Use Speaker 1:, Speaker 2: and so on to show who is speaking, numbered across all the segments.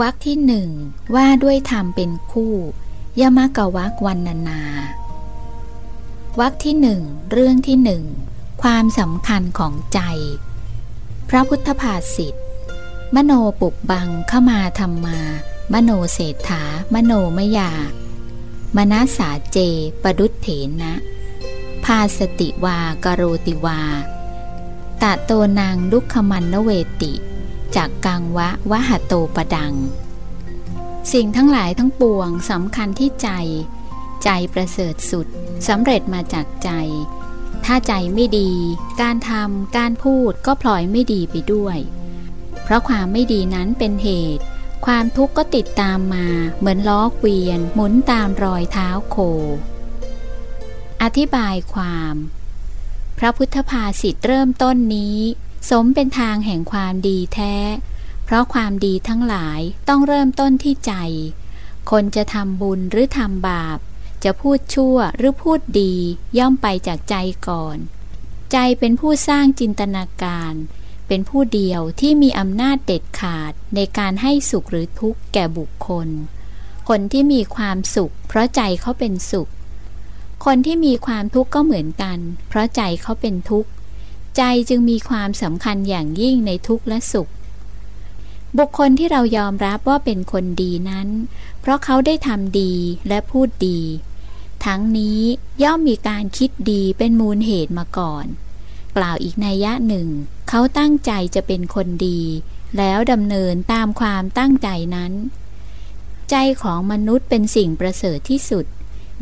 Speaker 1: วรรคที่หนึ่งว่าด้วยธรรมเป็นคู่ ยมกวักวันนานาวรรคที่หนึ่งเรื่องที่หนึ่งความสำคัญของใจ พระพุทธภาษิตมโนปุบบังเข้ามาธรรมา มโนเศรษฐามโนมยามนาสาเจ ปดุษเถนะพาสติวากโรติวาตะโตนางลุกขมันนเวติ จากกังวะวะหะโตปดัง สิ่งทั้งหลายทั้งปวงสำคัญที่ใจ ใจประเสริฐสุดสำเร็จมาจากใจ ถ้าใจไม่ดี การทำการพูดก็พลอยไม่ดีไปด้วย เพราะความไม่ดีนั้นเป็นเหตุ ความทุกข์ก็ติดตามมาเหมือนล้อเกวียนหมุนตามรอยเท้าโค อธิบายความ พระพุทธภาษิตเริ่มต้นนี้ สมเป็นทางแห่งความดีแท้ เพราะความดีทั้งหลายต้องเริ่มต้นที่ใจ คนจะทำบุญหรือทำบาป จะพูดชั่วหรือพูดดีย่อมไปจากใจก่อน ใจเป็นผู้สร้างจินตนาการ เป็นผู้เดียวที่มีอำนาจเด็ดขาดในการให้สุขหรือทุกข์แก่บุคคล คนที่มีความสุข เพราะใจเขาเป็นสุข คนที่มีความทุกข์ก็เหมือนกัน เพราะใจเขาเป็นทุกข์ ใจจึงมีความสำคัญอย่างยิ่งในทุกข์และสุข บุคคลที่เรายอมรับว่าเป็นคนดีนั้น เพราะเขาได้ทำดีและพูดดี ทั้งนี้ย่อมมีการคิดดีเป็นมูลเหตุมาก่อน กล่าวอีกนัยยะหนึ่ง เขาตั้งใจจะเป็นคนดี แล้วดำเนินตามความตั้งใจนั้น ใจของมนุษย์เป็นสิ่งประเสริฐที่สุด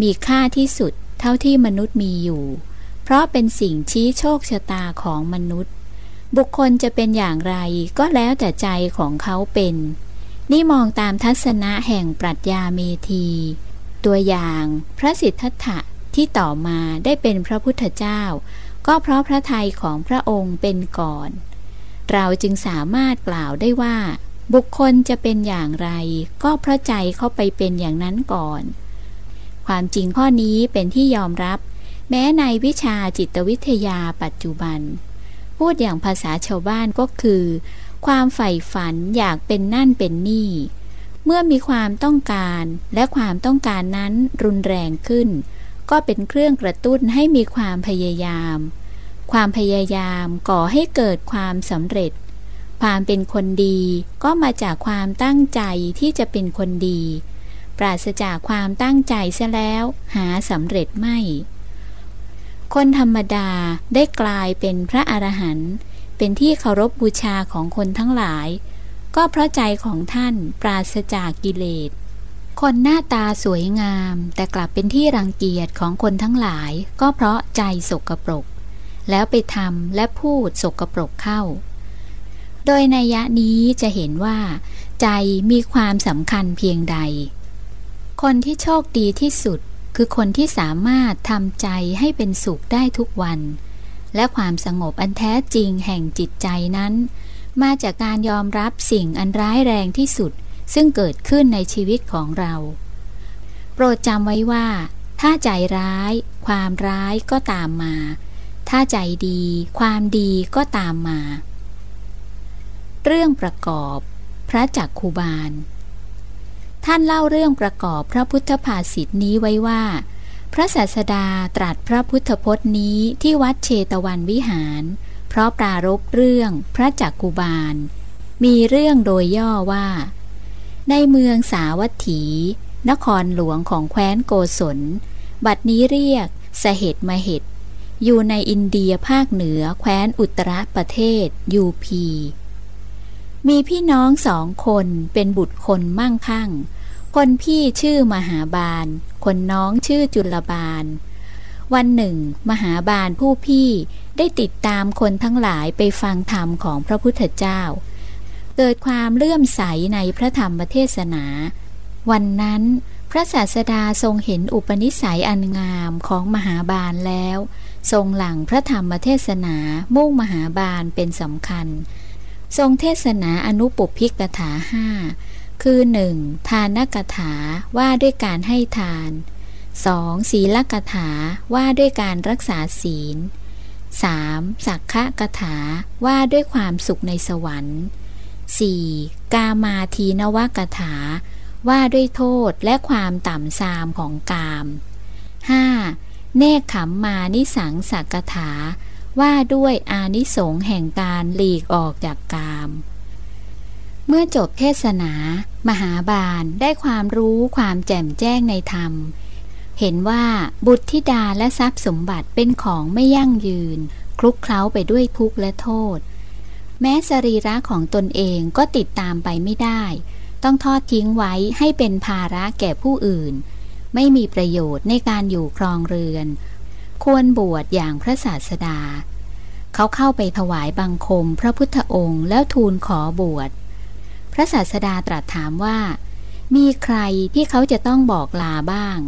Speaker 1: มีค่าที่สุดเท่าที่มนุษย์มีอยู่ เพราะเป็นสิ่งชี้โชคชะตาของมนุษย์ บุคคลจะเป็นอย่างไรก็แล้วแต่ใจของเขาเป็น นี่มองตามทัศนะแห่งปรัชญาเมธี ตัวอย่างพระสิทธัตถะที่ต่อมาได้เป็นพระพุทธเจ้า ก็เพราะพระทัยของพระองค์เป็นก่อน เราจึงสามารถกล่าวได้ว่า บุคคลจะเป็นอย่างไร ก็เพราะใจเข้าไปเป็นอย่างนั้นก่อน ความจริงข้อนี้เป็นที่ยอมรับ แม้ในวิชาจิตวิทยาปัจจุบัน พูดอย่างภาษาชาวบ้านก็คือ ความใฝ่ฝันอยากเป็นนั่นเป็นนี่ เมื่อมีความต้องการและความต้องการนั้นรุนแรงขึ้น ก็เป็นเครื่องกระตุ้นให้มีความพยายาม ความพยายามก่อให้เกิดความสำเร็จ ความเป็นคนดีก็มาจากความตั้งใจที่จะเป็นคนดี ปราศจากความตั้งใจเสียแล้วหาสำเร็จไม่ คนธรรมดาได้กลายเป็นพระอรหันต์เป็นที่เคารพบบูชาของคนทั้งหลาย ก็เพราะใจของท่านปราศจากกิเลส คนหน้าตาสวยงาม แต่กลับเป็นที่รังเกียจของคนทั้งหลาย ก็เพราะใจสกปรก แล้วไปทำและพูดสกปรกเข้า โดยในยะนี้จะเห็นว่า ใจมีความสำคัญเพียงใด คนที่โชคดีที่สุด คือคนที่สามารถทำใจให้เป็นสุขได้ทุกวัน และความสงบอันแท้จริงแห่งจิตใจนั้น มาจากการยอมรับสิ่งอันร้ายแรงที่สุด ซึ่งเกิดขึ้นในชีวิตของเรา โปรดจำไว้ว่า ถ้าใจร้าย ความร้ายก็ตามมา ถ้าใจดี ความดีก็ตามมา เรื่องประกอบ พระจักคูบาล ท่านเล่าเรื่องประกอบพระพุทธภาษิตนี้ไว้ว่า พระศาสดาตรัสพระพุทธพจน์นี้ที่วัดเชตวันวิหาร เพราะปรารบเรื่องพระจักกุบาล มีเรื่องโดยย่อว่า ในเมืองสาวัตถี นครหลวงของแคว้นโกศล บัดนี้เรียกสเหตมเหตอยู่ในอินเดียภาคเหนือแคว้นอุตรประเทศยูพี มีพี่น้องสองคนเป็นบุตรคนมั่งคั่ง คนพี่ชื่อมหาบาล คนน้องชื่อจุลบาล วันหนึ่ง มหาบาลผู้พี่ได้ติดตามคนทั้งหลายไปฟังธรรมของพระพุทธเจ้า เกิดความเลื่อมใสในพระธรรมเทศนา วันนั้นพระศาสดาทรงเห็นอุปนิสัยอันงามของมหาบาลแล้ว ทรงหลังพระธรรมเทศนามุ่งมหาบาลเป็นสำคัญ ทรงเทศนาอนุปุพิกถาห้าคือหนึ่งทานกถาว่าด้วยการให้ทาน 2. ศีลกถาว่าด้วยการรักษาศีล 3. สักขะกถาว่าด้วยความสุขในสวรรค์ 4. กามาทีนวกถา ว่าด้วยโทษและความต่ำทรามของกาม 5. เนคขมมานิสังสักถา ว่าด้วยอานิสงส์แห่งการหลีกออกจากกาม เมื่อจบเทศนา มหาบาลได้ความรู้ความแจ่มแจ้งในธรรม เห็นว่าบุตรธิดาและทรัพย์สมบัติเป็นของไม่ยั่งยืน คลุกเคล้าไปด้วยทุกข์และโทษ แม้สรีระของตนเองก็ติดตามไปไม่ได้ ต้องทอดทิ้งไว้ให้เป็นภาระแก่ผู้อื่น ไม่มีประโยชน์ในการอยู่ครองเรือน ควรบวชอย่างพระศาสดา เขาเข้าไปถวายบังคมพระพุทธองค์แล้วทูลขอบวช พระศาสดาตรัสถามว่า มีใครที่เขาจะต้องบอกลาบ้าง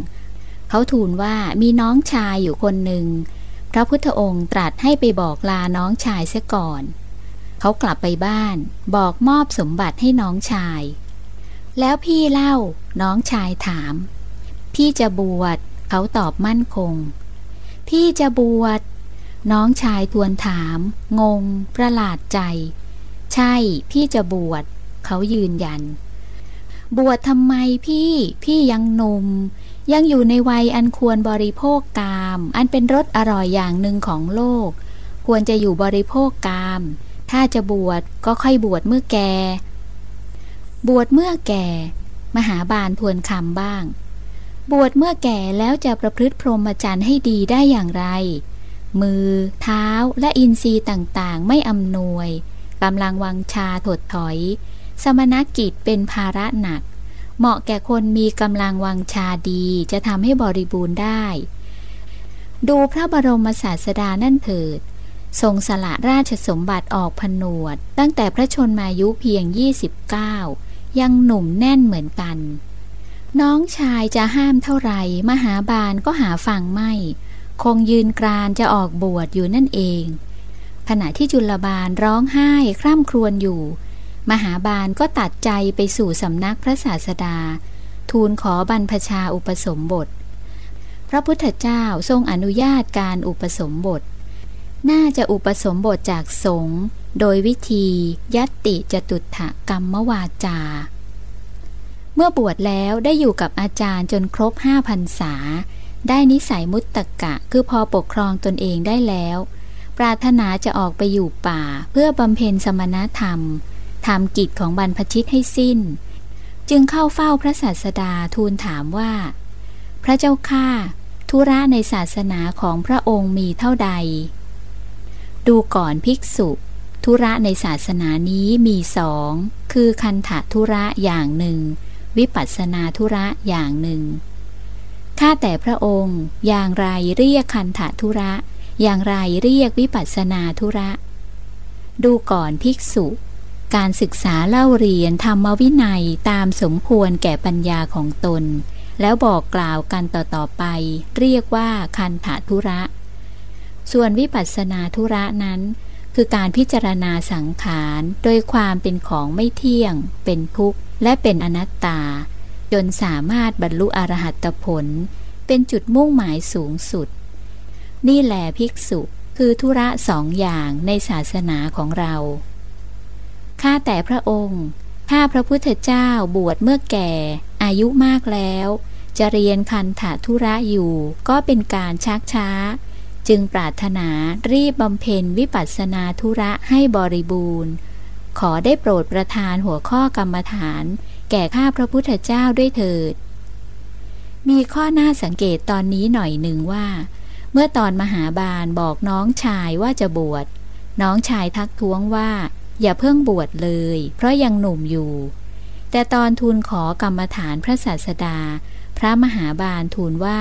Speaker 1: เขาทูลว่ามีน้องชายอยู่คนหนึ่ง พระพุทธองค์ตรัสให้ไปบอกลาน้องชายเสียก่อน เขากลับไปบ้าน บอกมอบสมบัติให้น้องชาย แล้วพี่เล่า น้องชายถาม พี่จะบวชเขาตอบมั่นคง พี่จะบวช น้องชายทวนถาม งง ประหลาดใจ ใช่ พี่จะบวช เขายืนยัน บวชทำไมพี่ พี่ยังหนุ่ม ยังอยู่ในวัยอันควรบริโภคกาม อันเป็นรสอร่อยอย่างหนึ่งของโลก ควรจะอยู่บริโภคกาม ถ้าจะบวชก็ค่อยบวชเมื่อแก บวชเมื่อแก่ มหาบาลทวนคำบ้าง บวชเมื่อแก่แล้วจะประพฤติพรหมจรรย์ให้ดีได้อย่างไร มือ เท้าและอินทรีย์ต่างๆ ไม่อำนวยกำลังวังชาถดถอย สมณกิจเป็นภาระหนัก เหมาะแก่คนมีกำลังวังชาดีจะทำให้บริบูรณ์ได้ ดูพระบรมศาสดานั่นเถิด ทรงสละราชสมบัติออกผนวด ตั้งแต่พระชนมายุเพียง 29 ยังหนุ่มแน่นเหมือนกัน น้องชายจะห้ามเท่าไหร่ มหาบาลก็หาฟังไม่ คงยืนกรานจะออกบวชอยู่นั่นเอง ขณะที่จุลบาลร้องไห้คร่ำครวญอยู่ มหาบาลก็ตัดใจไปสู่สำนักพระศาสดา ทูลขอบรรพชาอุปสมบท พระพุทธเจ้าทรงอนุญาตการอุปสมบท น่าจะอุปสมบทจากสงฆ์โดยวิธียัตติจตุถกรรมวาจา เมื่อบวชแล้วได้อยู่กับอาจารย์จนครบห้าพันษา ได้นิสัยมุตตะกะ คือพอปกครองตนเองได้แล้ว ปรารถนาจะออกไปอยู่ป่าเพื่อบำเพ็ญสมณธรรมทำกิจของบรรพชิตให้สิ้น จึงเข้าเฝ้าพระศาสดาทูลถามว่า พระเจ้าข้าธุระในศาสนาของพระองค์มีเท่าใด ดูก่อนภิกษุ ธุระในศาสนานี้มีสอง คือคันถะธุระอย่างหนึ่ง วิปัสสนาธุระอย่างหนึ่ง ข้าแต่พระองค์ อย่างไรเรียกคันถธุระ อย่างไรเรียกวิปัสสนาธุระ ดูก่อนภิกษุ การศึกษาเล่าเรียนธรรมวินัยตามสมควรแก่ปัญญาของตน แล้วบอกกล่าวกันต่อๆไป เรียกว่าคันถธุระ ส่วนวิปัสสนาธุระนั้นคือการพิจารณาสังขาร โดยความเป็นของไม่เที่ยง เป็นทุกข์ และเป็นอนัตตา จนสามารถบรรลุอรหัตผล เป็นจุดมุ่งหมายสูงสุด นี่แหละภิกษุคือธุระสองอย่างในศาสนาของเรา ข้าแต่พระองค์ถ้าพระพุทธเจ้าบวชเมื่อแก่ อายุมากแล้ว จะเรียนคันถาธุระอยู่ ก็เป็นการชักช้า จึงปรารถนารีบบำเพ็ญวิปัสสนาธุระให้บริบูรณ์ ขอได้โปรดประทานหัวข้อกรรมฐาน แก่ข้าพระพุทธเจ้าด้วยเถิด มีข้อน่าสังเกตตอนนี้หน่อยหนึ่งว่า เมื่อตอนมหาบาลบอกน้องชายว่าจะบวช น้องชายทักท้วงว่า อย่าเพิ่งบวชเลย เพราะยังหนุ่มอยู่ แต่ตอนทูลขอกรรมฐานพระศาสดา พระมหาบาลทูลว่า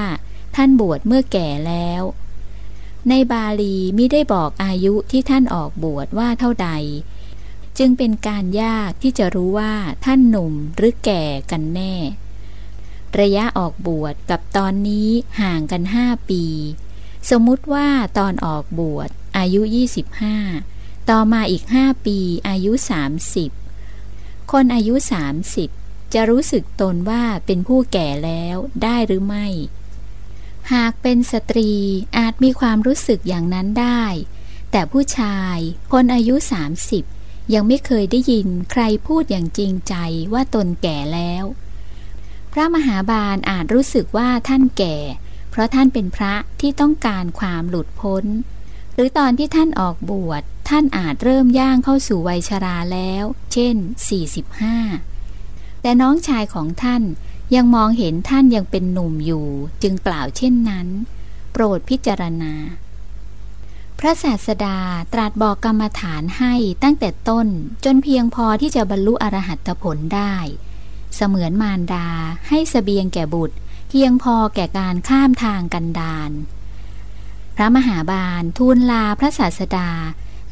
Speaker 1: ท่านบวชเมื่อแก่แล้วในบาลีมิได้บอกอายุที่ท่านออกบวชว่าเท่าใด จึงเป็นการยากที่จะรู้ว่าท่านหนุ่มหรือแก่กันแน่ ระยะออกบวชกับตอนนี้ห่างกันห้าปี สมมุติว่าตอนออกบวชอายุ 25 ต่อมาอีกห้าปีอายุ 30 คนอายุ 30 จะรู้สึกตนว่าเป็นผู้แก่แล้วได้หรือไม่ หากเป็นสตรีอาจมีความรู้สึกอย่างนั้นได้ แต่ผู้ชายคนอายุ 30 ยังไม่เคยได้ยินใครพูดอย่างจริงใจว่าตนแก่แล้ว พระมหาบาลอาจรู้สึกว่าท่านแก่ เพราะท่านเป็นพระที่ต้องการความหลุดพ้น หรือตอนที่ท่านออกบวชท่านอาจเริ่มย่างเข้าสู่วัยชราแล้ว เช่น 45 แต่น้องชายของท่านยังมองเห็นท่านยังเป็นหนุ่มอยู่ จึงกล่าวเช่นนั้น โปรดพิจารณา พระศาสดาตรัสบอกกรรมฐานให้ตั้งแต่ต้นจนเพียงพอที่จะบรรลุอรหัตผลได้ เสมือนมารดาให้สเสบียงแก่บุตร เพียงพอแก่การข้ามทางกันดาน พระมหาบาลทูลลาพระศาสดา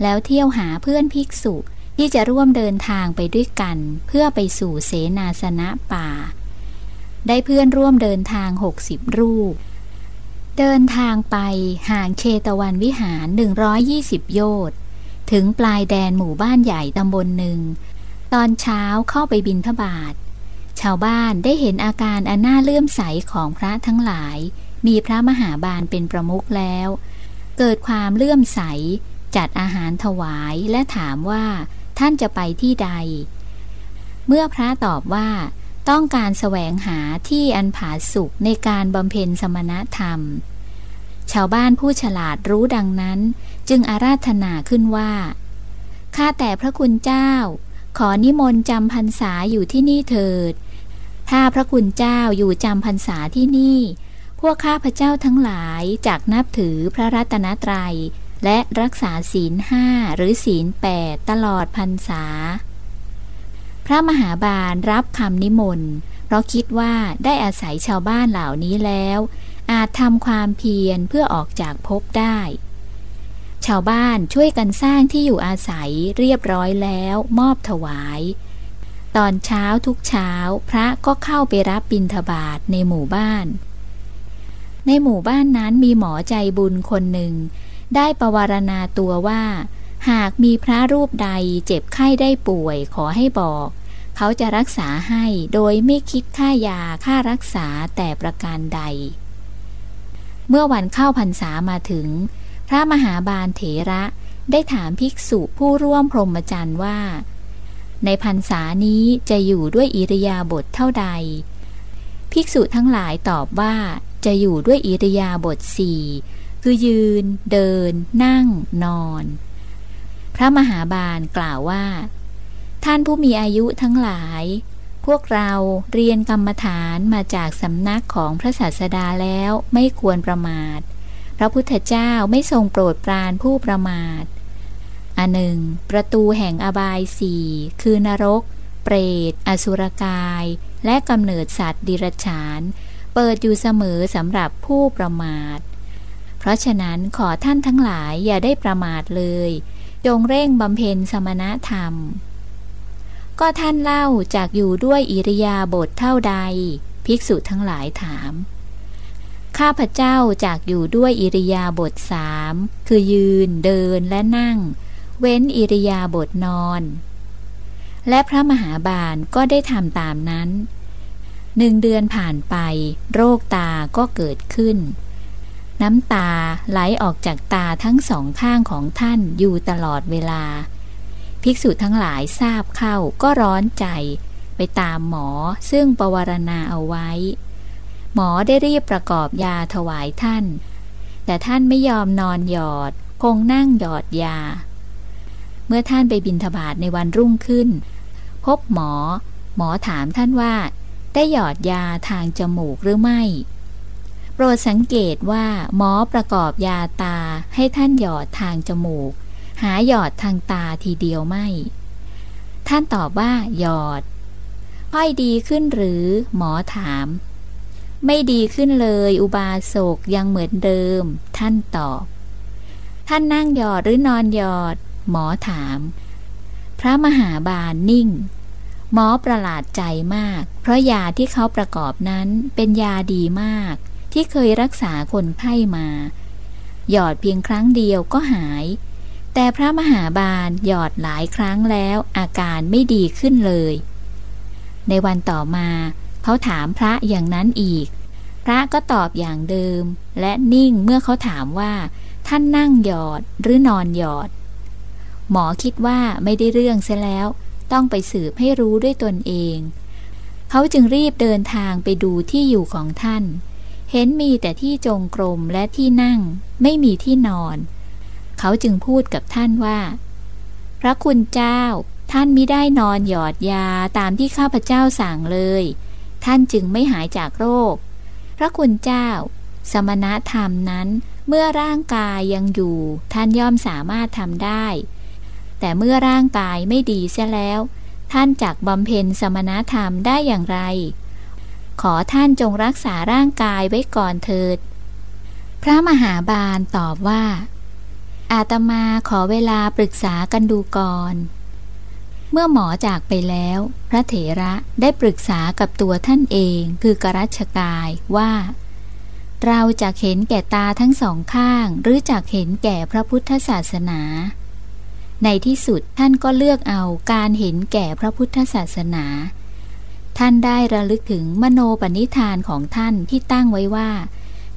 Speaker 1: แล้วเที่ยวหาเพื่อนภิกษุที่จะร่วมเดินทางไปด้วยกัน เพื่อไปสู่เสนาสนะป่า ได้เพื่อนร่วมเดินทางหกสิบรูป เดินทางไปห่างเชตวันวิหาร 120 โยชน์ถึงปลายแดนหมู่บ้านใหญ่ตำบลหนึ่ง ตอนเช้าเข้าไปบินทบาท ชาวบ้านได้เห็นอาการอันน่าเลื่อมใสของพระทั้งหลาย มีพระมหาบาลเป็นประมุขแล้ว เกิดความเลื่อมใส จัดอาหารถวายและถามว่าท่านจะไปที่ใด เมื่อพระตอบว่า ต้องการแสวงหาที่อันผาสุกในการบำเพ็ญสมณธรรม ชาวบ้านผู้ฉลาดรู้ดังนั้น จึงอาราธนาขึ้นว่า ข้าแต่พระคุณเจ้า ขอนิมนต์จำพรรษาอยู่ที่นี่เถิด ถ้าพระคุณเจ้าอยู่จำพรรษาที่นี่ พวกข้าพระเจ้าทั้งหลายจากนับถือพระรัตนตรยัยและรักษาศีลห้าหรือศีลแปดตลอดพรรษา พระมหาบาลรับคำนิมนต์ เพราะคิดว่าได้อาศัยชาวบ้านเหล่านี้แล้ว อาจทำความเพียรเพื่อออกจากภพได้ ชาวบ้านช่วยกันสร้างที่อยู่อาศัยเรียบร้อยแล้วมอบถวาย ตอนเช้าทุกเช้าพระก็เข้าไปรับบิณฑบาตในหมู่บ้าน ในหมู่บ้านนั้นมีหมอใจบุญคนหนึ่ง ได้ประวารณาตัวว่า หากมีพระรูปใดเจ็บไข้ได้ป่วยขอให้บอก เขาจะรักษาให้โดยไม่คิดค่ายาค่ารักษาแต่ประการใด เมื่อวันเข้าพรรษามาถึง พระมหาบาลเถระได้ถามภิกษุผู้ร่วมพรหมจรรย์ว่า ในพรรษานี้จะอยู่ด้วยอิริยาบถเท่าใด ภิกษุทั้งหลายตอบว่าจะอยู่ด้วยอิริยาบถสี่คือยืน เดิน นั่ง นอน พระมหาบาลกล่าวว่า ท่านผู้มีอายุทั้งหลาย พวกเราเรียนกรรมฐานมาจากสำนักของพระศาสดาแล้วไม่ควรประมาท พระพุทธเจ้าไม่ทรงโปรดปรานผู้ประมาทอันหนึ่ง ประตูแห่งอบายสี่คือนรก เปรต อสุรกาย และกำเนิดสัตว์ดิรฉาน เปิดอยู่เสมอสำหรับผู้ประมาท เพราะฉะนั้นขอท่านทั้งหลายอย่าได้ประมาทเลย จงเร่งบำเพ็ญสมณธรรม ก็ท่านเล่าจากอยู่ด้วยอิริยาบถเท่าใด ภิกษุทั้งหลายถาม ข้าพเจ้าจากอยู่ด้วยอิริยาบถสามคือยืนเดินและนั่ง เว้นอิริยาบถนอน และพระมหาบาลก็ได้ทำตามนั้นหนึ่งเดือนผ่านไป โรคตาก็เกิดขึ้น น้ำตาไหลออกจากตาทั้งสองข้างของท่านอยู่ตลอดเวลา ภิกษุทั้งหลายทราบเข้าก็ร้อนใจ ไปตามหมอซึ่งประวารณาเอาไว้ หมอได้รีบประกอบยาถวายท่าน แต่ท่านไม่ยอมนอนหยอด คงนั่งหยอดยา เมื่อท่านไปบินทบาทในวันรุ่งขึ้น พบหมอ หมอถามท่านว่า ได้หยอดยาทางจมูกหรือไม่ โปรดสังเกตว่าหมอประกอบยาตาให้ท่านหยอดทางจมูก หาหยอดทางตาทีเดียวไม่ ท่านตอบว่าหยอด ค่อยดีขึ้นหรือหมอถาม ไม่ดีขึ้นเลยอุบาสกยังเหมือนเดิม ท่านตอบ ท่านนั่งหยอดหรือนอนหยอด หมอถาม พระมหาบาลนิ่งหมอประหลาดใจมาก เพราะยาที่เขาประกอบนั้นเป็นยาดีมาก ที่เคยรักษาคนไข้มา หยอดเพียงครั้งเดียวก็หาย แต่พระมหาบาลหยอดหลายครั้งแล้วอาการไม่ดีขึ้นเลย ในวันต่อมาเขาถามพระอย่างนั้นอีก พระก็ตอบอย่างเดิม และนิ่งเมื่อเขาถามว่า ท่านนั่งหยอดหรือนอนหยอด หมอคิดว่าไม่ได้เรื่องเสียแล้ว ต้องไปสืบให้รู้ด้วยตนเองเขาจึงรีบเดินทางไปดูที่อยู่ของท่าน เห็นมีแต่ที่จงกรมและที่นั่ง ไม่มีที่นอน เขาจึงพูดกับท่านว่า พระคุณเจ้า ท่านมิได้นอนหยอดยาตามที่ข้าพเจ้าสั่งเลย ท่านจึงไม่หายจากโรค พระคุณเจ้า สมณธรรมนั้นเมื่อร่างกายยังอยู่ ท่านย่อมสามารถทำได้ แต่เมื่อร่างกายไม่ดีเสียแล้ว ท่านจักบำเพ็ญสมณธรรมได้อย่างไร ขอท่านจงรักษาร่างกายไว้ก่อนเถิด พระมหาบาลตอบว่า อาตมาขอเวลาปรึกษากันดูก่อน เมื่อหมอจากไปแล้ว พระเถระได้ปรึกษากับตัวท่านเองคือกรัชกายว่า เราจะเห็นแก่ตาทั้งสองข้าง หรือจะเห็นแก่พระพุทธศาสนา ในที่สุดท่านก็เลือกเอาการเห็นแก่พระพุทธศาสนา ท่านได้ระลึกถึงมโนปณิธานของท่านที่ตั้งไว้ว่า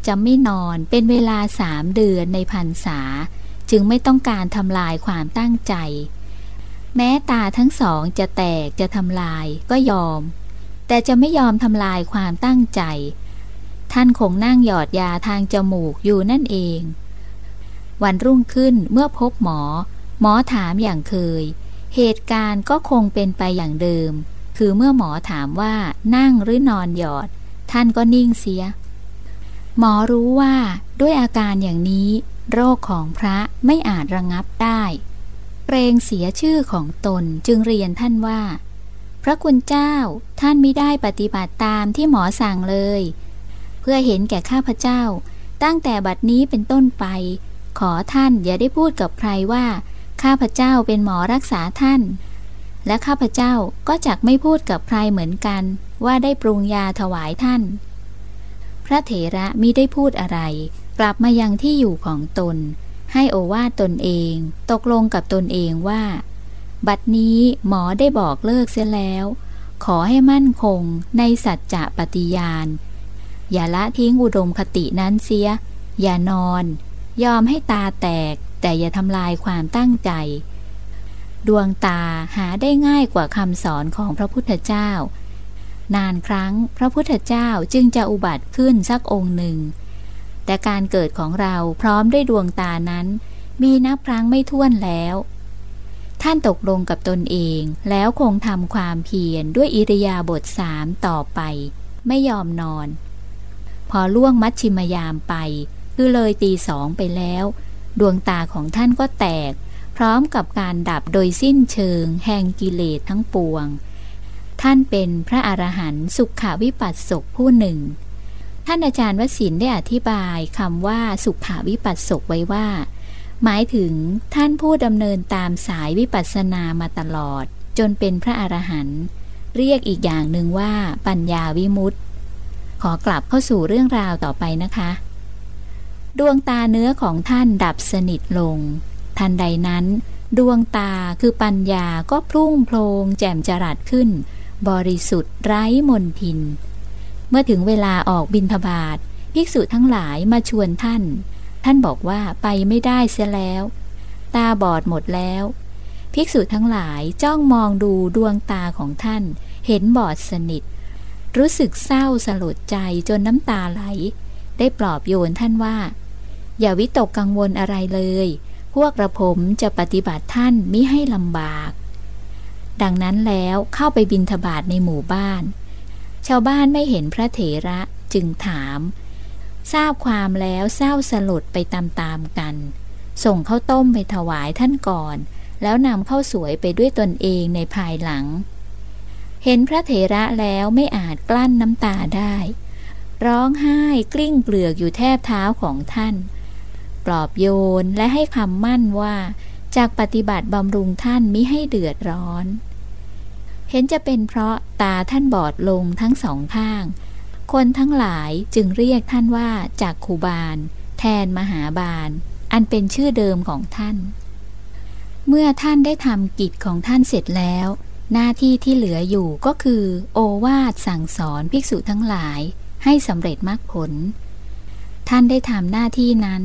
Speaker 1: จะไม่นอนเป็นเวลาสามเดือนในพรรษา จึงไม่ต้องการทำลายความตั้งใจ แม้ตาทั้งสองจะแตกจะทำลายก็ยอม แต่จะไม่ยอมทำลายความตั้งใจ ท่านคงนั่งหยอดยาทางจมูกอยู่นั่นเอง วันรุ่งขึ้นเมื่อพบหมอ หมอถามอย่างเคย เหตุการณ์ก็คงเป็นไปอย่างเดิม คือเมื่อหมอถามว่านั่งหรือนอนหยอด ท่านก็นิ่งเสีย หมอรู้ว่าด้วยอาการอย่างนี้ โรคของพระไม่อาจระงงับได้เกรงเสียชื่อของตนจึงเรียนท่านว่า พระคุณเจ้าท่านไม่ได้ปฏิบัติตามที่หมอสั่งเลย เพื่อเห็นแก่ข้าพเจ้า ตั้งแต่บัดนี้เป็นต้นไป ขอท่านอย่าได้พูดกับใครว่า ข้าพเจ้าเป็นหมอรักษาท่าน และข้าพเจ้าก็จักไม่พูดกับใครเหมือนกัน ว่าได้ปรุงยาถวายท่าน พระเถระมิได้พูดอะไร กลับมายังที่อยู่ของตน ให้โอวาตตนเอง ตกลงกับตนเองว่า บัดนี้หมอได้บอกเลิกเสียแล้ว ขอให้มั่นคงในสัจจะปฏิญาณ อย่าละทิ้งอุดมคตินั้นเสีย อย่านอน ยอมให้ตาแตกแต่อย่าทำลายความตั้งใจ ดวงตาหาได้ง่ายกว่าคำสอนของพระพุทธเจ้า นานครั้งพระพุทธเจ้าจึงจะอุบัติขึ้นสักองค์หนึ่ง แต่การเกิดของเราพร้อมด้วยดวงตานั้น มีนับครั้งไม่ถ้วนแล้ว ท่านตกลงกับตนเองแล้วคงทำความเพียรด้วยอิริยาบถสามต่อไป ไม่ยอมนอน พอล่วงมัชชิมยามไป คือเลยตีสองไปแล้ว ดวงตาของท่านก็แตก พร้อมกับการดับโดยสิ้นเชิง แห่งกิเลสทั้งปวง ท่านเป็นพระอรหันต์สุขาวิปัสสกผู้หนึ่ง ท่านอาจารย์วสินได้อธิบายคำว่าสุขาวิปัสสกไว้ว่า หมายถึงท่านผู้ดำเนินตามสายวิปัสสนามาตลอด จนเป็นพระอรหันต์เรียกอีกอย่างหนึ่งว่าปัญญาวิมุตติขอกลับเข้าสู่เรื่องราวต่อไปนะคะ ดวงตาเนื้อของท่านดับสนิทลง ทันใดนั้น ดวงตาคือปัญญาก็พุ่งโพลงแจ่มจรัสขึ้น บริสุทธิ์ไร้มนทิน เมื่อถึงเวลาออกบินทบาทภิกษุทั้งหลายมาชวนท่าน ท่านบอกว่าไปไม่ได้เสียแล้ว ตาบอดหมดแล้ว ภิกษุทั้งหลายจ้องมองดูดวงตาของท่าน เห็นบอดสนิท รู้สึกเศร้าสลดใจจนน้ำตาไหล ได้ปลอบโยนท่านว่า อย่าวิตกกังวลอะไรเลย วกกระผมจะปฏิบัติท่านมิให้ลำบาก ดังนั้นแล้วเข้าไปบินทบาทในหมู่บ้าน ชาวบ้านไม่เห็นพระเถระจึงถาม ทราบความแล้วเศร้าสลดไปตามๆกัน ส่งข้าวต้มไปถวายท่านก่อน แล้วนำข้าวสวยไปด้วยตนเองในภายหลัง เห็นพระเถระแล้วไม่อาจกลั้นน้ำตาได้ ร้องไห้กลิ้งเกลือกอยู่แทบเท้าของท่าน ปลอบโยนและให้คำมั่นว่าจากปฏิบัติบำรุงท่านมิให้เดือดร้อน เห็นจะเป็นเพราะตาท่านบอดลงทั้งสองข้าง คนทั้งหลายจึงเรียกท่านว่าจากคูบาล แทนมหาบาล อันเป็นชื่อเดิมของท่าน เมื่อท่านได้ทำกิจของท่านเสร็จแล้ว หน้าที่ที่เหลืออยู่ก็คือ โอวาทสั่งสอนภิกษุทั้งหลาย ให้สำเร็จมรรคผล ท่านได้ทำหน้าที่นั้น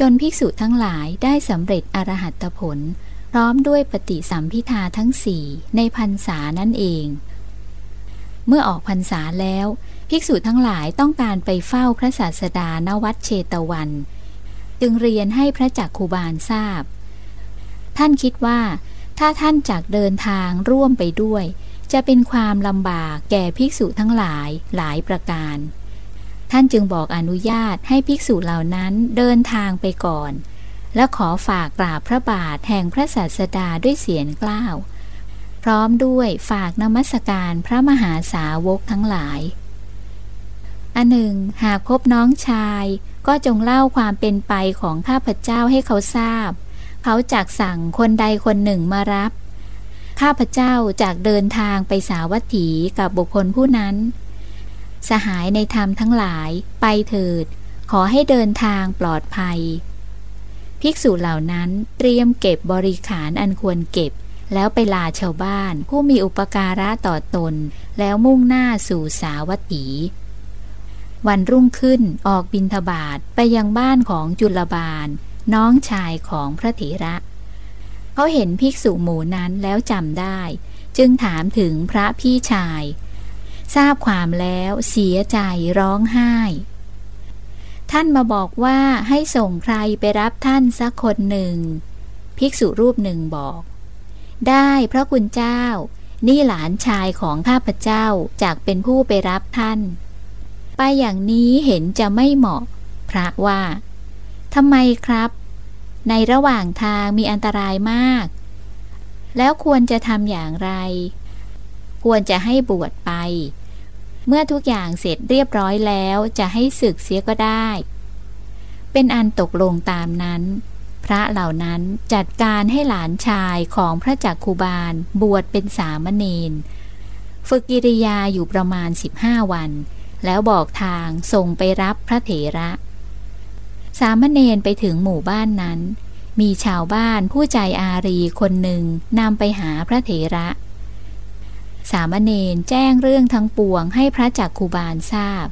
Speaker 1: จนภิกษุทั้งหลายได้สำเร็จอรหัตผล พร้อมด้วยปฏิสัมพิทาทั้งสี่ในพรรษานั่นเอง เมื่อออกพรรษาแล้ว ภิกษุทั้งหลายต้องการไปเฝ้าพระศาสดาณวัดเชตวัน จึงเรียนให้พระจักคุบาลทราบ ท่านคิดว่า ถ้าท่านจักเดินทางร่วมไปด้วย จะเป็นความลำบากแก่ภิกษุทั้งหลายหลายประการ ท่านจึงบอกอนุญาตให้ภิกษุเหล่านั้นเดินทางไปก่อน และขอฝากกราบพระบาทแห่งพระศาสดาด้วยเสียงกล้าว พร้อมด้วยฝากนมัสการพระมหาสาวกทั้งหลาย อันหนึ่ง หากพบน้องชายก็จงเล่าความเป็นไปของข้าพเจ้าให้เขาทราบ เขาจากสั่งคนใดคนหนึ่งมารับ ข้าพเจ้าจากเดินทางไปสาวัตถีกับบุคคลผู้นั้น สหายในธรรมทั้งหลาย ไปเถิด ขอให้เดินทางปลอดภัย ภิกษุเหล่านั้นเตรียมเก็บบริขารอันควรเก็บ แล้วไปลาชาวบ้าน ผู้มีอุปการะต่อตน แล้วมุ่งหน้าสู่สาวัตถีวันรุ่งขึ้นออกบินทบาทไปยังบ้านของจุลบาล น้องชายของพระเถระ เขาเห็นภิกษุหมู่นั้นแล้วจำได้ จึงถามถึงพระพี่ชาย ทราบความแล้วเสียใจร้องไห้ ท่านมาบอกว่าให้ส่งใครไปรับท่านสักคนหนึ่ง ภิกษุรูปหนึ่งบอก ได้พระคุณเจ้า นี่หลานชายของข้าพเจ้าจากเป็นผู้ไปรับท่าน ไปอย่างนี้เห็นจะไม่เหมาะ พระว่าทำไมครับ ในระหว่างทางมีอันตรายมาก แล้วควรจะทำอย่างไร ควรจะให้บวชไป เมื่อทุกอย่างเสร็จเรียบร้อยแล้วจะให้ศึกเสียก็ได้ เป็นอันตกลงตามนั้น พระเหล่านั้นจัดการให้หลานชายของพระจักคูบาลบวชเป็นสามเณรฝึกกิริยาอยู่ประมาณ 15 วัน แล้วบอกทางส่งไปรับพระเถระ สามเณรไปถึงหมู่บ้านนั้น มีชาวบ้านผู้ใจอารีคนหนึ่งนำไปหาพระเถระ สามเณรแจ้งเรื่องทั้งปวงให้พระจักคูบาลทราบ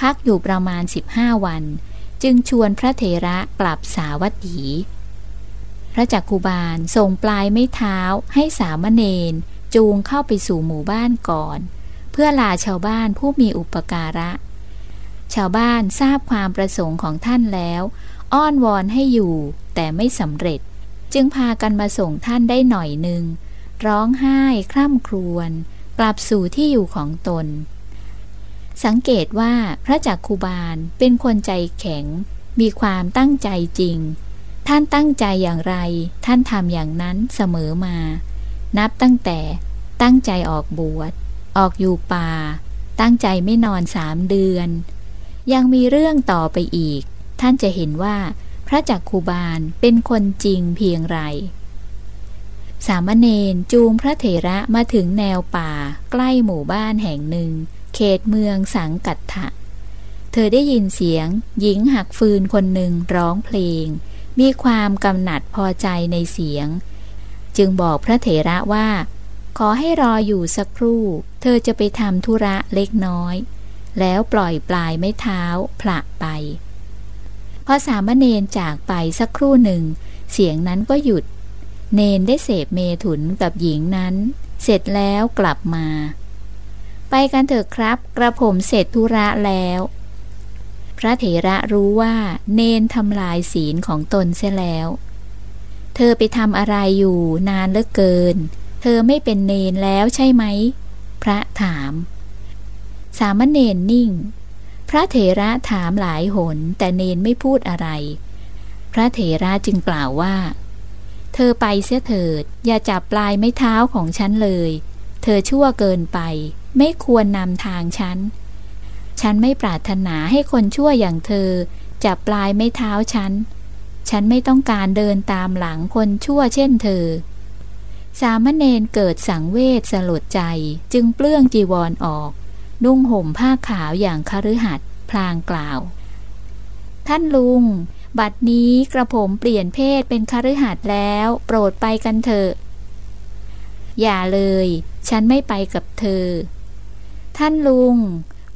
Speaker 1: พักอยู่ประมาณ 15 วัน จึงชวนพระเถระกลับสาวัตถี พระจักคูบาลส่งปลายไม้เท้าให้สามเณรจูงเข้าไปสู่หมู่บ้านก่อน เพื่อลาชาวบ้านผู้มีอุปการะ ชาวบ้านทราบความประสงค์ของท่านแล้ว อ้อนวอนให้อยู่แต่ไม่สำเร็จ จึงพากันมาส่งท่านได้หน่อยหนึ่ง ร้องไห้ คร่ำครวญกลับสู่ที่อยู่ของตน สังเกตว่าพระจักคูบาลเป็นคนใจแข็ง มีความตั้งใจจริง ท่านตั้งใจอย่างไร ท่านทำอย่างนั้นเสมอมา นับตั้งแต่ตั้งใจออกบวช ออกอยู่ป่า ตั้งใจไม่นอนสามเดือน ยังมีเรื่องต่อไปอีก ท่านจะเห็นว่าพระจักคูบาลเป็นคนจริงเพียงไร สามเณรจูงพระเถระมาถึงแนวป่า ใกล้หมู่บ้านแห่งหนึ่ง เขตเมืองสังกัตถะ เธอได้ยินเสียง หญิงหักฟืนคนหนึ่งร้องเพลง มีความกำหนัดพอใจในเสียง จึงบอกพระเถระว่า ขอให้รออยู่สักครู่ เธอจะไปทำธุระเล็กน้อย แล้วปล่อยปลายไม้เท้าผละไปพอสามเณรจากไปสักครู่หนึ่ง เสียงนั้นก็หยุด เนนได้เสพเมถุนกับหญิงนั้น เสร็จแล้วกลับมา ไปกันเถอะครับ กระผมเสร็จธุระแล้ว พระเถระรู้ว่า เนนทำลายศีลของตนเสียแล้ว เธอไปทำอะไรอยู่นานเหลือเกิน เธอไม่เป็นเนนแล้วใช่ไหม พระถาม สามเณรนิ่ง พระเถระถามหลายหนแต่เนนไม่พูดอะไร พระเถระจึงกล่าวว่า เธอไปเสียเถิด อย่าจับปลายไม้เท้าของฉันเลย เธอชั่วเกินไป ไม่ควรนำทางฉัน ฉันไม่ปรารถนาให้คนชั่วอย่างเธอ จับปลายไม้เท้าฉัน ฉันไม่ต้องการเดินตามหลังคนชั่วเช่นเธอ สามเณรเกิดสังเวชสลดใจจึงเปลื้องจีวรออกนุ่งห่มผ้าขาวอย่างคฤหัสถ์พลางกล่าว ท่านลุง บัดนี้กระผมเปลี่ยนเพศเป็นคฤหัสถ์แล้ว โปรดไปกันเถอะ อย่าเลย ฉันไม่ไปกับเธอ ท่านลุง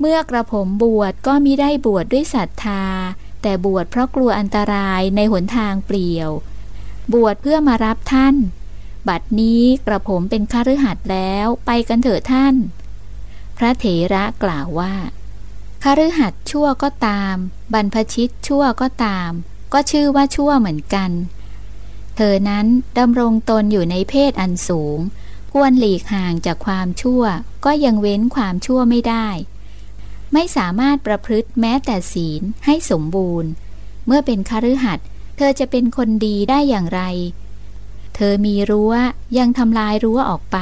Speaker 1: เมื่อกระผมบวชก็มิได้บวชดด้วยศรัทธา แต่บวชเพราะกลัวอันตรายในหนทางเปลี่ยว บวชเพื่อมารับท่าน บัดนี้กระผมเป็นข้ารือหัดแล้ว ไปกันเถิดท่าน พระเถระกล่าวว่า ข้ารืหัดชั่วก็ตาม บรรพชิตชั่วก็ตาม ก็ชื่อว่าชั่วเหมือนกัน เธอนั้นดำรงตนอยู่ในเพศอันสูง ควรหลีกห่างจากความชั่ว ก็ยังเว้นความชั่วไม่ได้ ไม่สามารถประพฤติแม้แต่ศีลให้สมบูรณ์ เมื่อเป็นคฤหัสถ์เธอจะเป็นคนดีได้อย่างไร เธอมีรั้วยังทำลายรั้วออกไป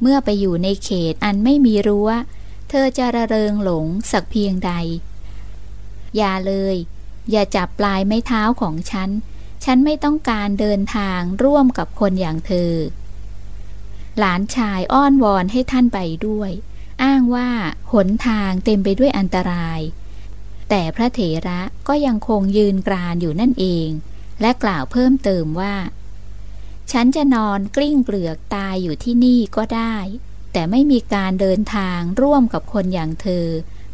Speaker 1: เมื่อไปอยู่ในเขตอันไม่มีรั้ว เธอจะระเริงหลงสักเพียงใด อย่าเลย อย่าจับปลายไม้เท้าของฉัน ฉันไม่ต้องการเดินทางร่วมกับคนอย่างเธอ หลานชายอ้อนวอนให้ท่านไปด้วย อ้างว่าหนทางเต็มไปด้วยอันตราย แต่พระเถระก็ยังคงยืนกรานอยู่นั่นเอง และกล่าวเพิ่มเติมว่า ฉันจะนอนกลิ้งเกลือกตายอยู่ที่นี่ก็ได้ แต่ไม่มีการเดินทางร่วมกับคนอย่างเธอ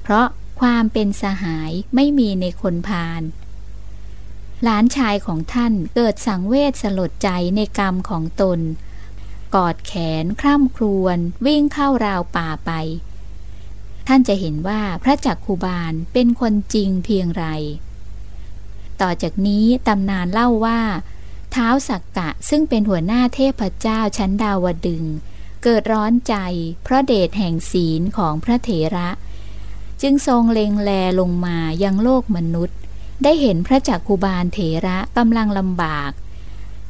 Speaker 1: เพราะความเป็นสหายไม่มีในคนพาลหลานชายของท่านเกิดสังเวชสลดใจในกรรมของตน กอดแขนคร่ำครวญวิ่งเข้าราวป่าไป ท่านจะเห็นว่าพระจักคูบาลเป็นคนจริงเพียงไร ต่อจากนี้ตำนานเล่าว่า เท้าสักกะซึ่งเป็นหัวหน้าเทพเจ้าชั้นดาวดึง เกิดร้อนใจ เพราะเดชแห่งศีลของพระเถระ จึงทรงเล็งแลลงมายังโลกมนุษย์ ได้เห็นพระจักคูบาลเถระกำลังลำบาก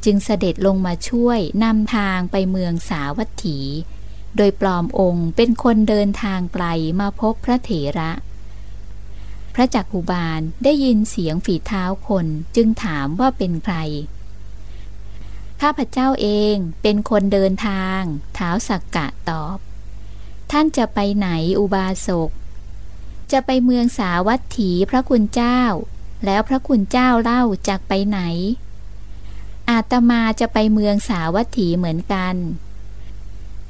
Speaker 1: จึงเสด็จลงมาช่วยนำทางไปเมืองสาวัตถี โดยปลอมองค์เป็นคนเดินทางไกลมาพบพระเถระ พระจักกุบาลได้ยินเสียงฝีเท้าคนจึงถามว่าเป็นใคร ข้าพเจ้าเองเป็นคนเดินทางเท้าสักกะตอบ ท่านจะไปไหนอุบาสก จะไปเมืองสาวัตถีพระคุณเจ้า แล้วพระคุณเจ้าเล่าจากไปไหน อาตมาจะไปเมืองสาวัตถีเหมือนกัน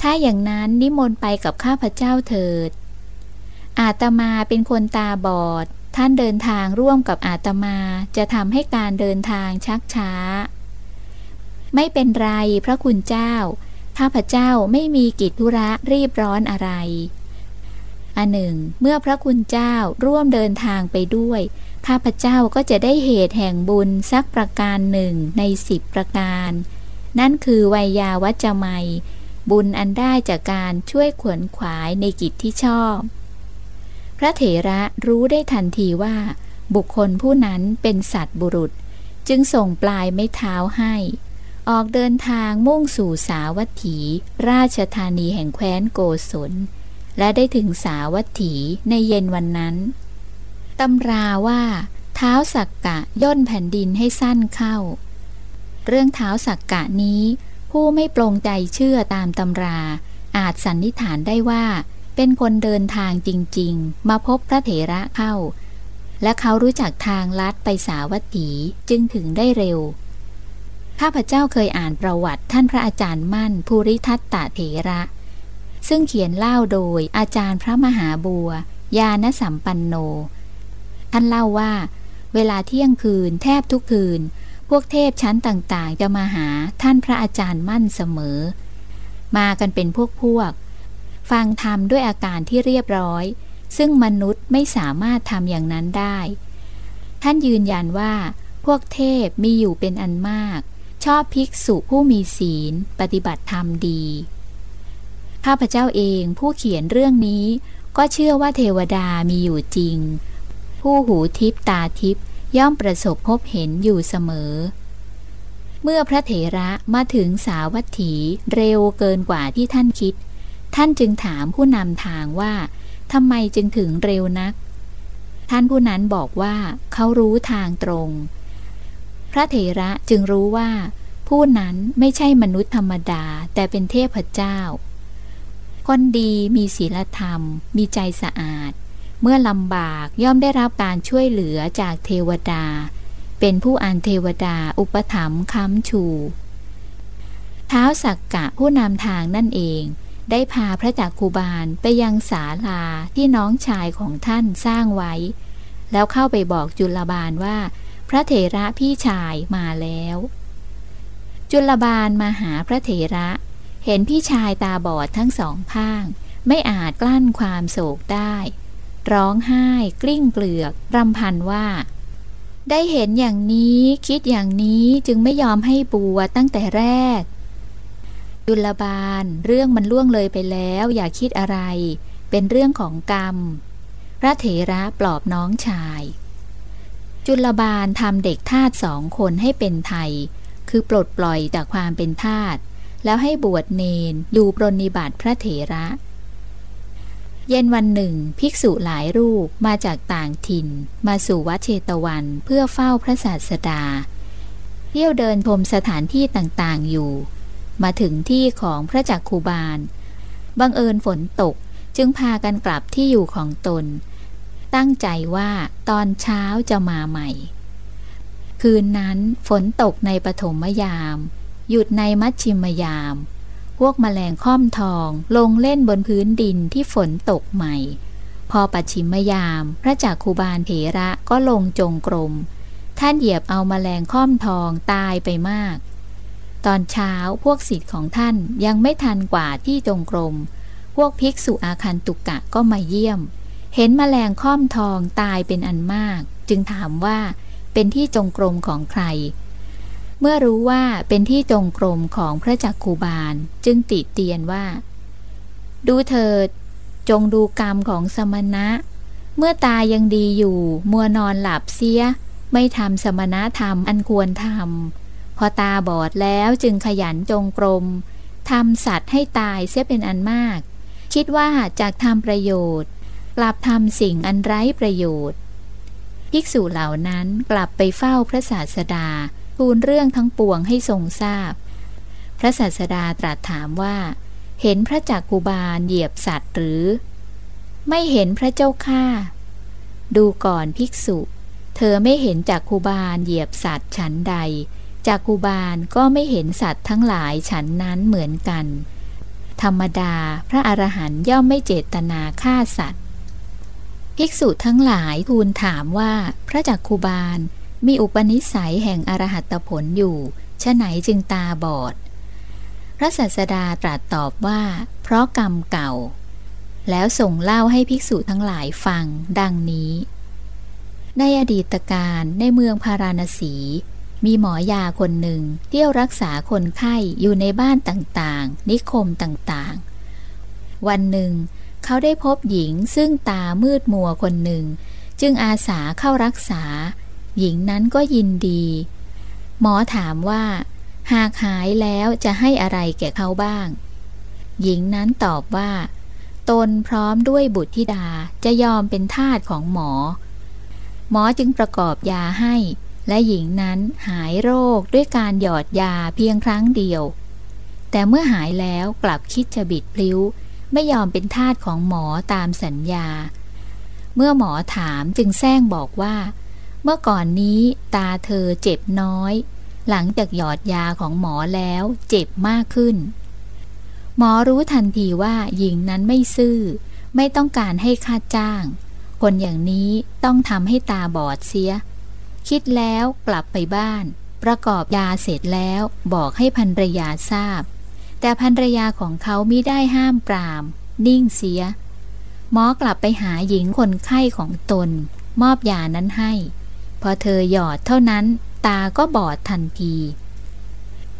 Speaker 1: ถ้าอย่างนั้นนิมนต์ไปกับข้าพเจ้าเถิด อาตมาเป็นคนตาบอด ท่านเดินทางร่วมกับอาตมาจะทำให้การเดินทางชักช้า ไม่เป็นไร พระคุณเจ้า ข้าพเจ้าไม่มีกิจธุระรีบร้อนอะไร อันหนึ่ง เมื่อพระคุณเจ้าร่วมเดินทางไปด้วย ข้าพเจ้าก็จะได้เหตุแห่งบุญสักประการหนึ่งในสิบประการ นั่นคือวัยาวัจจะไมบุญอันได้จากการช่วยขวนขวายในกิจที่ชอบ พระเถระรู้ได้ทันทีว่า บุคคลผู้นั้นเป็นสัตว์บุรุษ จึงส่งปลายไม้เท้าให้ ออกเดินทางมุ่งสู่สาวัตถี ราชธานีแห่งแคว้นโกศล และได้ถึงสาวัตถีในเย็นวันนั้นตำราว่าเท้าสักกะย่นแผ่นดินให้สั้นเข้า เรื่องเท้าสักกะนี้ ผู้ไม่ปรงใจเชื่อตามตำรา อาจสันนิษฐานได้ว่า เป็นคนเดินทางจริง ๆ มาพบพระเถระเข้า และเขารู้จักทางลัดไปสาวัตถีจึงถึงได้เร็ว ข้าพเจ้าเคยอ่านประวัติท่านพระอาจารย์มั่น ภูริทัตตะเถระ ซึ่งเขียนเล่าโดยอาจารย์พระมหาบัว ยานสัมปันโน ท่านเล่าว่า เวลาเที่ยงคืนแทบทุกคืน พวกเทพชั้นต่างๆ จะมาหาท่านพระอาจารย์มั่นเสมอ มากันเป็นพวกพวก ฟังธรรมด้วยอาการที่เรียบร้อย ซึ่งมนุษย์ไม่สามารถทำอย่างนั้นได้ ท่านยืนยันว่า พวกเทพมีอยู่เป็นอันมาก ชอบภิกษุผู้มีศีล ปฏิบัติธรรมดี ข้าพเจ้าเองผู้เขียนเรื่องนี้ ก็เชื่อว่าเทวดามีอยู่จริง ผู้หูทิพตาทิพย่อมประสบพบเห็นอยู่เสมอ เมื่อพระเถระมาถึงสาวัตถีเร็วเกินกว่าที่ท่านคิด ท่านจึงถามผู้นำทางว่าทำไมจึงถึงเร็วนัก ท่านผู้นั้นบอกว่าเขารู้ทางตรง พระเถระจึงรู้ว่า ผู้นั้นไม่ใช่มนุษย์ธรรมดาแต่เป็นเทพเจ้า คนดีมีศีลธรรม มีใจสะอาด เมื่อลำบากย่อมได้รับการช่วยเหลือจากเทวดา เป็นผู้อันเทวดาอุปถัมภ์ค้ำชู เท้าสักกะผู้นำทางนั่นเองได้พาพระจักคูบาลไปยังศาลาที่น้องชายของท่านสร้างไว้ แล้วเข้าไปบอกจุลบาลว่า พระเถระพี่ชายมาแล้ว จุลบาลมาหาพระเถระ เห็นพี่ชายตาบอดทั้งสองข้าง ไม่อาจกลั้นความโศกได้ ร้องไห้กลิ้งเกลือกรำพันว่า ได้เห็นอย่างนี้คิดอย่างนี้จึงไม่ยอมให้บัวตั้งแต่แรก จุลบาลเรื่องมันล่วงเลยไปแล้ว อย่าคิดอะไร เป็นเรื่องของกรรม พระเถระปลอบน้องชาย จุลบาลทำเด็กทาสสองคนให้เป็นไทย คือปลดปล่อยจากความเป็นทาสแล้วให้บวชเนนอยู่ปรนิบัติพระเถระ เย็นวันหนึ่ง ภิกษุหลายรูปมาจากต่างถิ่น มาสู่วัดเชตวันเพื่อเฝ้าพระศาสดา เที่ยวเดินพรมสถานที่ต่างๆอยู่ มาถึงที่ของพระจักคูบาล บังเอิญฝนตกจึงพากันกลับที่อยู่ของตน ตั้งใจว่าตอนเช้าจะมาใหม่ คืนนั้นฝนตกในปฐมยาม หยุดในมัชชิมยาม พวกมแมลงค่อมทองลงเล่นบนพื้นดินที่ฝนตกใหม่ พอปัจฉิมยาม พระจักคูบาลเถระก็ลงจงกรม ท่านเหยียบเอามาแมลงค่อมทองตายไปมาก ตอนเช้าพวกศิษย์ของท่านยังไม่ทันกว่าที่จงกรม พวกภิกษุอาคันตุกกะก็มาเยี่ยม เห็นมแมลงค่อมทองตายเป็นอันมาก จึงถามว่าเป็นที่จงกรมของใคร เมื่อรู้ว่าเป็นที่จงกรมของพระจักคูบาล จึงติเตียนว่า ดูเถิด จงดูกรรมของสมณะ เมื่อตายังดีอยู่ มัวนอนหลับเสีย ไม่ทำสมณธรรมอันควรทำพอตาบอดแล้วจึงขยันจงกรมทำสัตว์ให้ตายเสียเป็นอันมาก คิดว่าจากทำประโยชน์ กลับทำสิ่งอันไร้ประโยชน์ ภิกษุเหล่านั้นกลับไปเฝ้าพระศาสดา ทูลเรื่องทั้งปวงให้ทรงทราบ พระศาสดาตรัสถามว่า เห็นพระจักกุบาลเหยียบสัตว์หรือ ไม่เห็นพระเจ้าข้าดูก่อนภิกษุ เธอไม่เห็นจักกุบาลเหยียบสัตว์ฉันใดจักกุบาลก็ไม่เห็นสัตว์ทั้งหลายฉันนั้นเหมือนกัน ธรรมดาพระอรหันย่อมไม่เจตนาฆ่าสัตว์ ภิกษุทั้งหลายทูลถามว่า พระจักคูบาลมีอุปนิสัยแห่งอรหัตผลอยู่ชะไหนจึงตาบอด พระศาสดาตรัสตอบว่า เพราะกรรมเก่า แล้วส่งเล่าให้ภิกษุทั้งหลายฟังดังนี้ ในอดีตการในเมืองพาราณสี มีหมอยาคนหนึ่งเที่ยวรักษาคนไข้อยู่ในบ้านต่างๆ นิคมต่างๆ วันหนึ่ง เขาได้พบหญิงซึ่งตามืดมัวคนหนึ่ง จึงอาสาเข้ารักษา หญิงนั้นก็ยินดี หมอถามว่า หากหายแล้วจะให้อะไรแก่เขาบ้าง หญิงนั้นตอบว่า ตนพร้อมด้วยบุตรธิดาจะยอมเป็นทาสของหมอ หมอจึงประกอบยาให้ และหญิงนั้นหายโรคด้วยการหยอดยาเพียงครั้งเดียว แต่เมื่อหายแล้วกลับคิดจะบิดพลิ้ว ไม่ยอมเป็นทาสของหมอตามสัญญา เมื่อหมอถามจึงแซงบอกว่า เมื่อก่อนนี้ตาเธอเจ็บน้อย หลังจากหยอดยาของหมอแล้วเจ็บมากขึ้น หมอรู้ทันทีว่าหญิงนั้นไม่ซื่อ ไม่ต้องการให้ค่าจ้าง คนอย่างนี้ต้องทำให้ตาบอดเสีย คิดแล้วกลับไปบ้าน ประกอบยาเสร็จแล้วบอกให้ภรรยาทราบ แต่ภรรยาของเขามิได้ห้ามปราม นิ่งเสีย หมอกลับไปหาหญิงคนไข้ของตน มอบยานั้นให้ พอเธอหยอดเท่านั้น ตาก็บอดทันที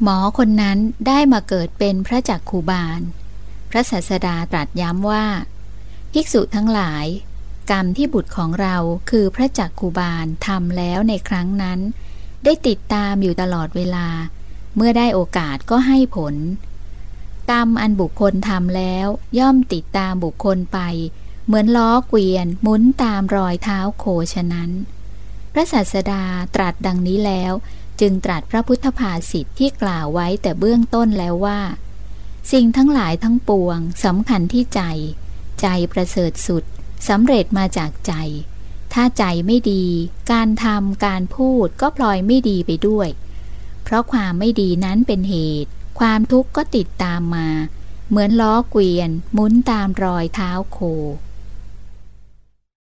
Speaker 1: หมอคนนั้นได้มาเกิดเป็นพระจักคูบาล พระศาสดาตรัสย้ำว่า ภิกษุทั้งหลาย กรรมที่บุตรของเราคือพระจักคูบาลทำแล้วในครั้งนั้น ได้ติดตามอยู่ตลอดเวลา เมื่อได้โอกาสก็ให้ผล กรรมอันบุคคลทำแล้ว ย่อมติดตามบุคคลไป เหมือนล้อเกวียนหมุนตามรอยเท้าโคฉะนั้น พระศาสดาตรัสดังนี้แล้ว จึงตรัสพระพุทธภาษิตที่กล่าวไว้แต่เบื้องต้นแล้วว่า สิ่งทั้งหลายทั้งปวงสำคัญที่ใจ ใจประเสริฐสุดสำเร็จมาจากใจ ถ้าใจไม่ดี การทำการพูดก็พลอยไม่ดีไปด้วย เพราะความไม่ดีนั้นเป็นเหตุ ความทุกข์ก็ติดตามมา เหมือนล้อเกวียนหมุนตามรอยเท้าโค